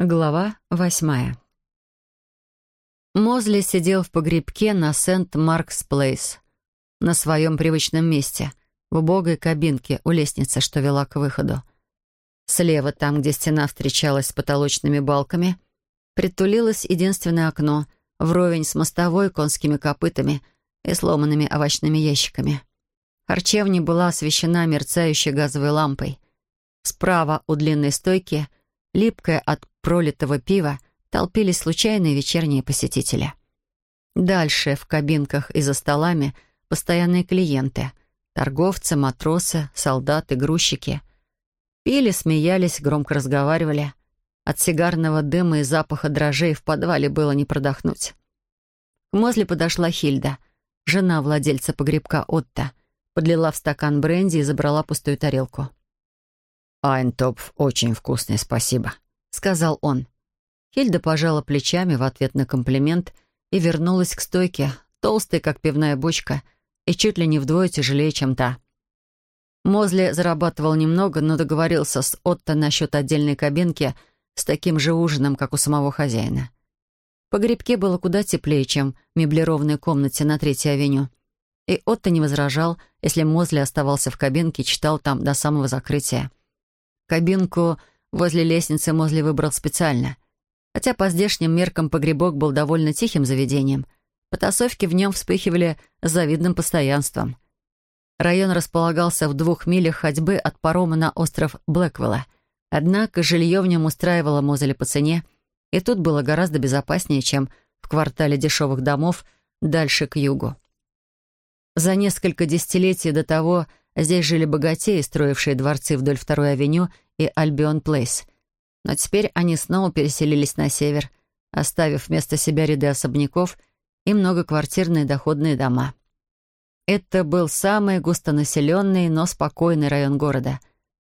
Глава восьмая. Мозли сидел в погребке на Сент-Маркс-Плейс, на своем привычном месте, в убогой кабинке у лестницы, что вела к выходу. Слева, там, где стена встречалась с потолочными балками, притулилось единственное окно, вровень с мостовой, конскими копытами и сломанными овощными ящиками. Харчевня была освещена мерцающей газовой лампой. Справа у длинной стойки — липкая от пролитого пива, толпились случайные вечерние посетители. Дальше, в кабинках и за столами, постоянные клиенты — торговцы, матросы, солдаты, грузчики. Пили, смеялись, громко разговаривали. От сигарного дыма и запаха дрожжей в подвале было не продохнуть. К Мозли подошла Хильда, жена владельца погребка Отто, подлила в стакан бренди и забрала пустую тарелку. «Айнтопф очень вкусный, спасибо», — сказал он. Хильда пожала плечами в ответ на комплимент и вернулась к стойке, толстой, как пивная бочка, и чуть ли не вдвое тяжелее, чем та. Мозли зарабатывал немного, но договорился с Отто насчет отдельной кабинки с таким же ужином, как у самого хозяина. В погребке было куда теплее, чем в меблированной комнате на Третьей авеню. И Отто не возражал, если Мозли оставался в кабинке и читал там до самого закрытия. Кабинку возле лестницы Мозли выбрал специально. Хотя по здешним меркам погребок был довольно тихим заведением, потасовки в нем вспыхивали с завидным постоянством. Район располагался в двух милях ходьбы от парома на остров Блэквелла. Однако жилье в нем устраивало Мозели по цене, и тут было гораздо безопаснее, чем в квартале дешевых домов дальше к югу. За несколько десятилетий до того Здесь жили богатеи, строившие дворцы вдоль Второй авеню и Альбион Плейс. Но теперь они снова переселились на север, оставив вместо себя ряды особняков и многоквартирные доходные дома. Это был самый густонаселенный, но спокойный район города.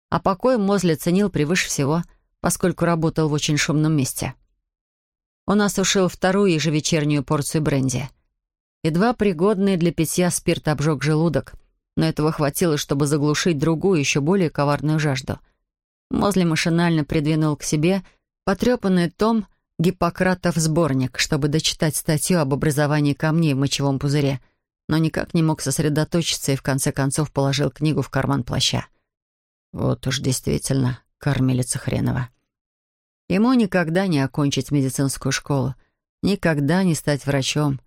А покой Мозли ценил превыше всего, поскольку работал в очень шумном месте. Он осушил вторую ежевечернюю порцию бренди. Едва пригодный для питья спирт обжег желудок — но этого хватило, чтобы заглушить другую, еще более коварную жажду. Мозли машинально придвинул к себе потрепанный том «Гиппократов сборник», чтобы дочитать статью об образовании камней в мочевом пузыре, но никак не мог сосредоточиться и в конце концов положил книгу в карман плаща. Вот уж действительно кормилица хренова. Ему никогда не окончить медицинскую школу, никогда не стать врачом.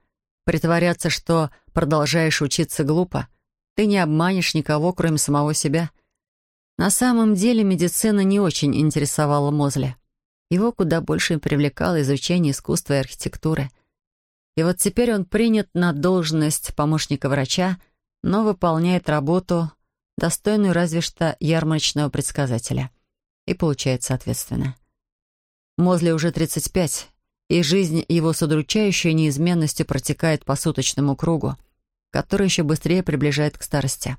Притворяться, что продолжаешь учиться глупо — ты не обманешь никого, кроме самого себя. На самом деле медицина не очень интересовала Мозли. Его куда больше привлекало изучение искусства и архитектуры. И вот теперь он принят на должность помощника врача, но выполняет работу, достойную разве что ярмарочного предсказателя. И получает соответственно. Мозли уже 35, и жизнь его с удручающей неизменностью протекает по суточному кругу который еще быстрее приближает к старости.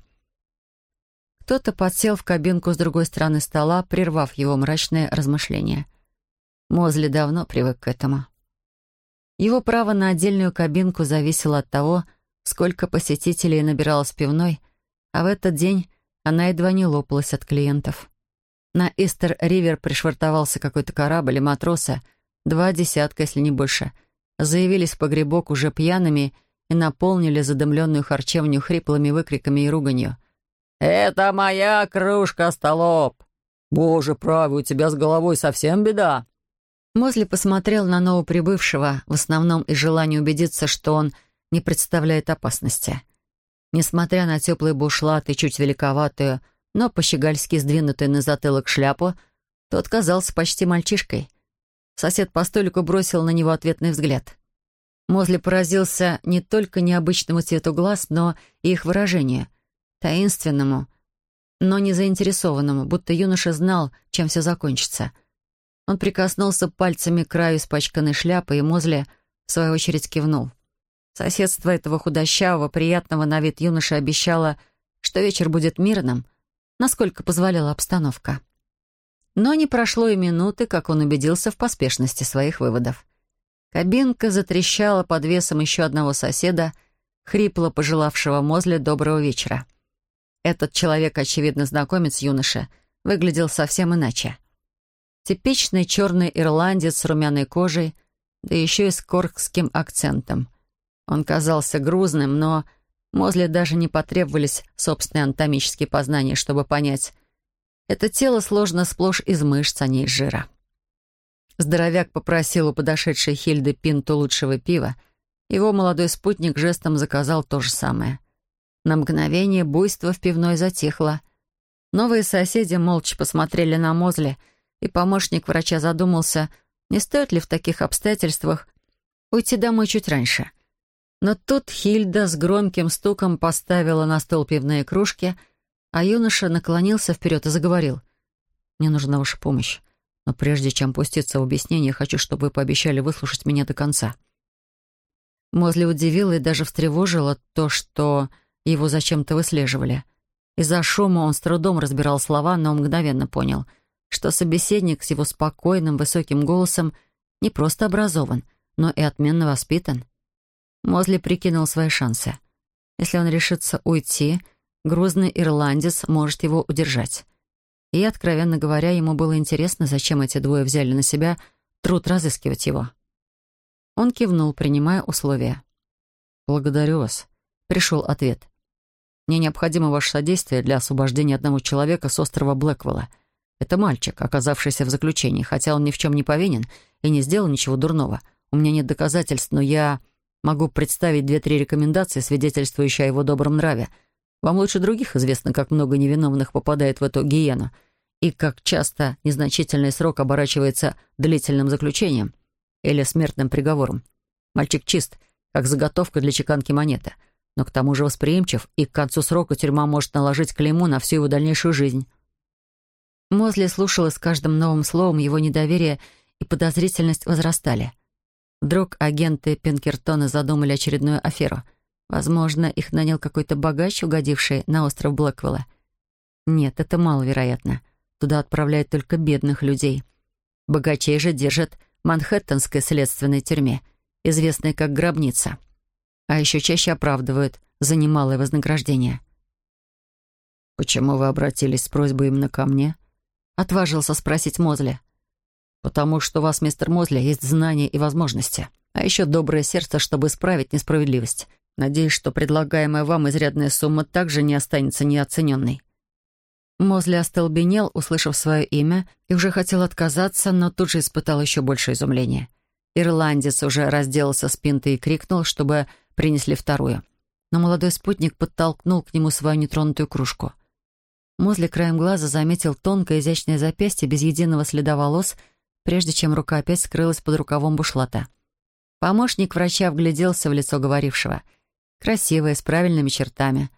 Кто-то подсел в кабинку с другой стороны стола, прервав его мрачное размышление. Мозли давно привык к этому. Его право на отдельную кабинку зависело от того, сколько посетителей набиралось пивной, а в этот день она едва не лопалась от клиентов. На Истер-Ривер пришвартовался какой-то корабль, и матросы, два десятка, если не больше, заявились в погребок уже пьяными и наполнили задымленную харчевню хриплыми выкриками и руганью. «Это моя кружка, столоп! Боже правый, у тебя с головой совсем беда!» Мозли посмотрел на новоприбывшего, в основном из желания убедиться, что он не представляет опасности. Несмотря на теплый бушлат и чуть великоватую, но по-щегольски сдвинутую на затылок шляпу, тот казался почти мальчишкой. Сосед по столику бросил на него ответный взгляд. Мозли поразился не только необычному цвету глаз, но и их выражению. Таинственному, но не заинтересованному, будто юноша знал, чем все закончится. Он прикоснулся пальцами к краю испачканной шляпы, и Мозли, в свою очередь, кивнул. Соседство этого худощавого, приятного на вид юноши обещало, что вечер будет мирным, насколько позволяла обстановка. Но не прошло и минуты, как он убедился в поспешности своих выводов. Кабинка затрещала под весом еще одного соседа, хрипло пожелавшего Мозле доброго вечера. Этот человек, очевидно, знакомец юноши, выглядел совсем иначе. Типичный черный ирландец с румяной кожей, да еще и с коркским акцентом. Он казался грузным, но Мозли даже не потребовались собственные анатомические познания, чтобы понять. Это тело сложно сплошь из мышц, а не из жира. Здоровяк попросил у подошедшей Хильды пинту лучшего пива. Его молодой спутник жестом заказал то же самое. На мгновение буйство в пивной затихло. Новые соседи молча посмотрели на Мозли, и помощник врача задумался, не стоит ли в таких обстоятельствах уйти домой чуть раньше — но тут Хильда с громким стуком поставила на стол пивные кружки, а юноша наклонился вперед и заговорил. «Мне нужна ваша помощь, но прежде чем пуститься в объяснение, хочу, чтобы вы пообещали выслушать меня до конца». Мозли удивила и даже встревожила то, что его зачем-то выслеживали. Из-за шума он с трудом разбирал слова, но мгновенно понял, что собеседник с его спокойным высоким голосом не просто образован, но и отменно воспитан. Мозли прикинул свои шансы. Если он решится уйти, грузный ирландец может его удержать. И, откровенно говоря, ему было интересно, зачем эти двое взяли на себя труд разыскивать его. Он кивнул, принимая условия. «Благодарю вас», — пришел ответ. «Мне необходимо ваше содействие для освобождения одного человека с острова Блэквелла. Это мальчик, оказавшийся в заключении, хотя он ни в чем не повинен и не сделал ничего дурного. У меня нет доказательств, но я Могу представить две-три рекомендации, свидетельствующие о его добром нраве. Вам лучше других известно, как много невиновных попадает в эту гиену, и как часто незначительный срок оборачивается длительным заключением или смертным приговором. Мальчик чист, как заготовка для чеканки монеты, но к тому же восприимчив, и к концу срока тюрьма может наложить клейму на всю его дальнейшую жизнь. Мозли слушала с каждым новым словом, его недоверие и подозрительность возрастали. Вдруг агенты Пинкертона задумали очередную аферу. Возможно, их нанял какой-то богач, угодивший на остров Блэквелла. Нет, это маловероятно. Туда отправляют только бедных людей. Богачей же держат в Манхэттенской следственной тюрьме, известной как гробница. А еще чаще оправдывают за немалое вознаграждение. «Почему вы обратились с просьбой именно ко мне?» — отважился спросить Мозли. Потому что у вас, мистер Мозли, есть знания и возможности. А еще доброе сердце, чтобы исправить несправедливость. Надеюсь, что предлагаемая вам изрядная сумма также не останется неоцененной». Мозли остолбенел, услышав свое имя, и уже хотел отказаться, но тут же испытал еще больше изумления. Ирландец уже разделался с пинтой и крикнул, чтобы принесли вторую. Но молодой спутник подтолкнул к нему свою нетронутую кружку. Мозли краем глаза заметил тонкое изящное запястье без единого следа волос — прежде чем рука опять скрылась под рукавом бушлата. Помощник врача вгляделся в лицо говорившего. Красивое, с правильными чертами.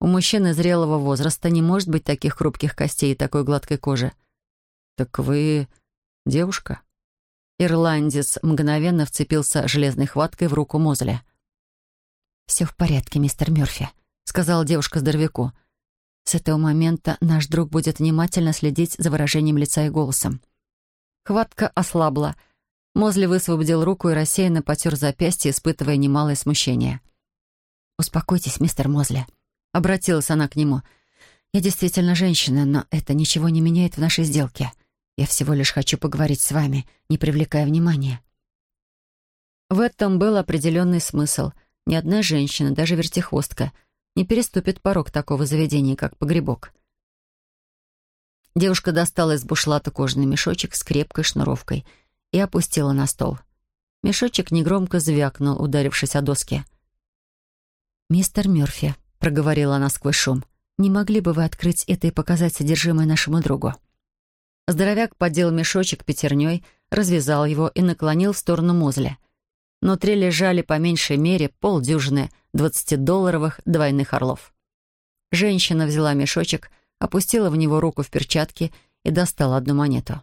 У мужчины зрелого возраста не может быть таких хрупких костей и такой гладкой кожи. «Так вы девушка?» Ирландец мгновенно вцепился железной хваткой в руку Мозля. «Все в порядке, мистер Мёрфи», — сказала девушка здоровяку. «С этого момента наш друг будет внимательно следить за выражением лица и голосом. Хватка ослабла. Мозли высвободил руку и рассеянно потер запястье, испытывая немалое смущение. «Успокойтесь, мистер Мозли», — обратилась она к нему. «Я действительно женщина, но это ничего не меняет в нашей сделке. Я всего лишь хочу поговорить с вами, не привлекая внимания». В этом был определенный смысл. Ни одна женщина, даже вертихвостка, не переступит порог такого заведения, как погребок. Девушка достала из бушлата кожаный мешочек с крепкой шнуровкой и опустила на стол. Мешочек негромко звякнул, ударившись о доски. «Мистер Мёрфи», — проговорила она сквозь шум, «не могли бы вы открыть это и показать содержимое нашему другу?» Здоровяк поддел мешочек пятерней, развязал его и наклонил в сторону Мозля. Внутри лежали по меньшей мере полдюжины двадцатидолларовых двойных орлов. Женщина взяла мешочек — опустила в него руку в перчатке и достала одну монету.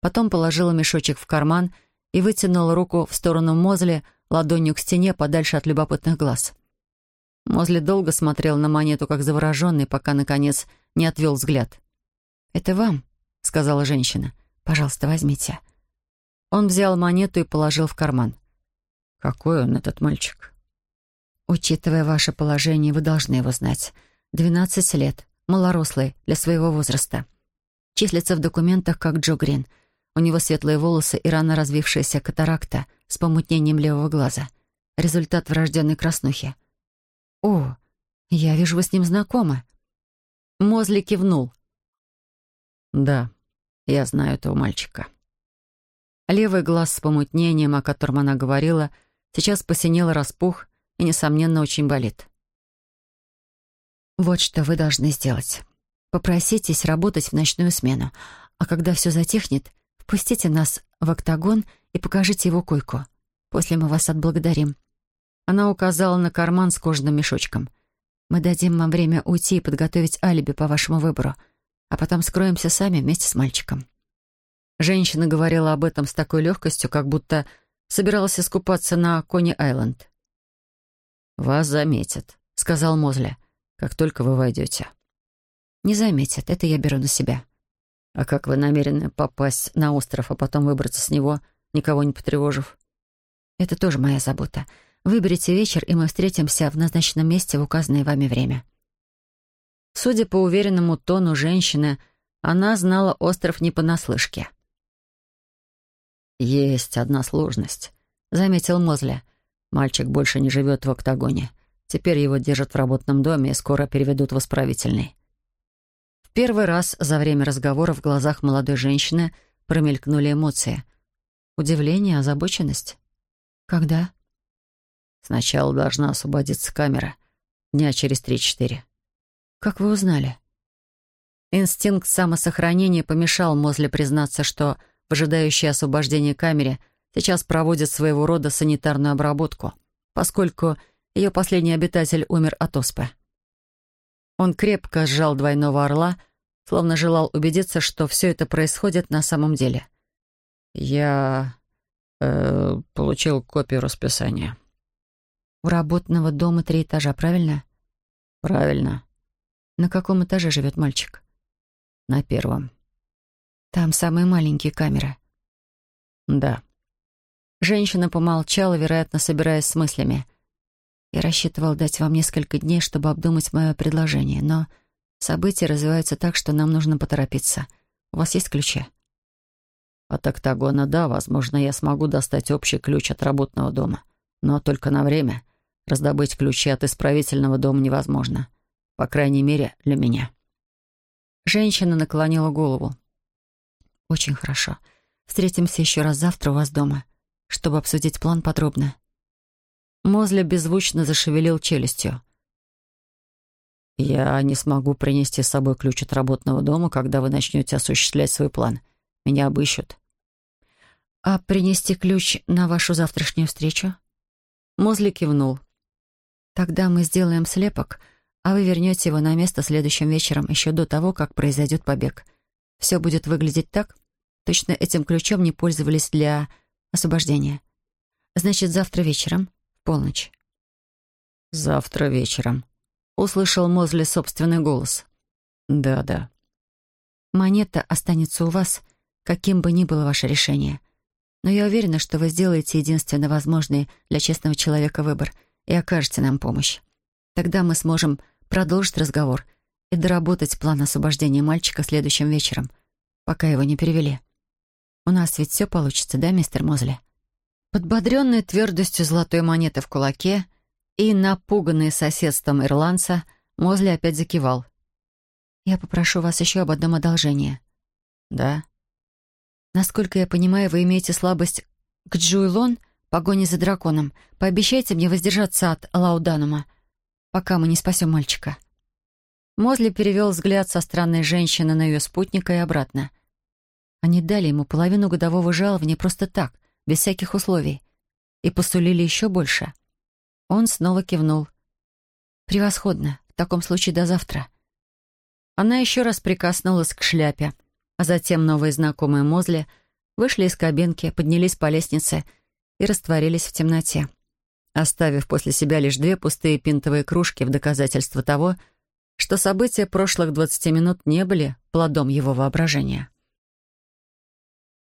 Потом положила мешочек в карман и вытянула руку в сторону Мозли ладонью к стене подальше от любопытных глаз. Мозли долго смотрел на монету, как завороженный, пока, наконец, не отвел взгляд. «Это вам», — сказала женщина. «Пожалуйста, возьмите». Он взял монету и положил в карман. «Какой он, этот мальчик?» «Учитывая ваше положение, вы должны его знать. Двенадцать лет малорослый для своего возраста. Числится в документах как Джо Грин. У него светлые волосы и рано развившаяся катаракта с помутнением левого глаза. Результат врожденной краснухи. «О, я вижу, вы с ним знакомы». Мозли кивнул. «Да, я знаю этого мальчика». Левый глаз с помутнением, о котором она говорила, сейчас посинел распух, и, несомненно, очень болит. «Вот что вы должны сделать. Попроситесь работать в ночную смену, а когда все затихнет, впустите нас в октагон и покажите его койку. После мы вас отблагодарим». Она указала на карман с кожаным мешочком. «Мы дадим вам время уйти и подготовить алиби по вашему выбору, а потом скроемся сами вместе с мальчиком». Женщина говорила об этом с такой легкостью, как будто собиралась искупаться на Кони-Айленд. «Вас заметят», — сказал Мозли, — «как только вы войдете». «Не заметят, это я беру на себя». «А как вы намерены попасть на остров, а потом выбраться с него, никого не потревожив?» «Это тоже моя забота. Выберите вечер, и мы встретимся в назначенном месте в указанное вами время». Судя по уверенному тону женщины, она знала остров не понаслышке. «Есть одна сложность», — заметил Мозля. «Мальчик больше не живет в октагоне. Теперь его держат в работном доме и скоро переведут в исправительный». В первый раз за время разговора в глазах молодой женщины промелькнули эмоции. Удивление, озабоченность. «Когда?» «Сначала должна освободиться камера. Дня через три-четыре». «Как вы узнали?» Инстинкт самосохранения помешал Мозле признаться, что в ожидающей освобождения камере сейчас проводит своего рода санитарную обработку, поскольку ее последний обитатель умер от оспы. Он крепко сжал двойного орла, словно желал убедиться, что все это происходит на самом деле. «Я э, получил копию расписания». «У работного дома три этажа, правильно?» «Правильно». «На каком этаже живет мальчик?» «На первом». Там самые маленькие камеры. Да. Женщина помолчала, вероятно, собираясь с мыслями. Я рассчитывал дать вам несколько дней, чтобы обдумать мое предложение, но события развиваются так, что нам нужно поторопиться. У вас есть ключи? От октагона, да, возможно, я смогу достать общий ключ от работного дома. Но только на время. Раздобыть ключи от исправительного дома невозможно. По крайней мере, для меня. Женщина наклонила голову. «Очень хорошо. Встретимся еще раз завтра у вас дома, чтобы обсудить план подробно». Мозля беззвучно зашевелил челюстью. «Я не смогу принести с собой ключ от работного дома, когда вы начнете осуществлять свой план. Меня обыщут». «А принести ключ на вашу завтрашнюю встречу?» Мозли кивнул. «Тогда мы сделаем слепок, а вы вернете его на место следующим вечером, еще до того, как произойдет побег. Все будет выглядеть так, Точно этим ключом не пользовались для освобождения. Значит, завтра вечером, в полночь. «Завтра вечером», — услышал Мозли собственный голос. «Да-да». «Монета останется у вас, каким бы ни было ваше решение. Но я уверена, что вы сделаете единственно возможный для честного человека выбор и окажете нам помощь. Тогда мы сможем продолжить разговор и доработать план освобождения мальчика следующим вечером, пока его не перевели». У нас ведь все получится, да, мистер Мозли?» Подбодренный твердостью золотой монеты в кулаке и напуганный соседством ирландца, Мозли опять закивал. «Я попрошу вас еще об одном одолжении». «Да?» «Насколько я понимаю, вы имеете слабость к Джуйлон, погоне за драконом. Пообещайте мне воздержаться от Лауданума, пока мы не спасем мальчика». Мозли перевел взгляд со странной женщины на ее спутника и обратно — они дали ему половину годового жалования просто так, без всяких условий, и посулили еще больше. Он снова кивнул. «Превосходно. В таком случае до завтра». Она еще раз прикоснулась к шляпе, а затем новые знакомые Мозли вышли из кабинки, поднялись по лестнице и растворились в темноте, оставив после себя лишь две пустые пинтовые кружки в доказательство того, что события прошлых двадцати минут не были плодом его воображения.